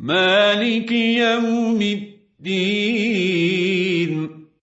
مالك يوم الدين.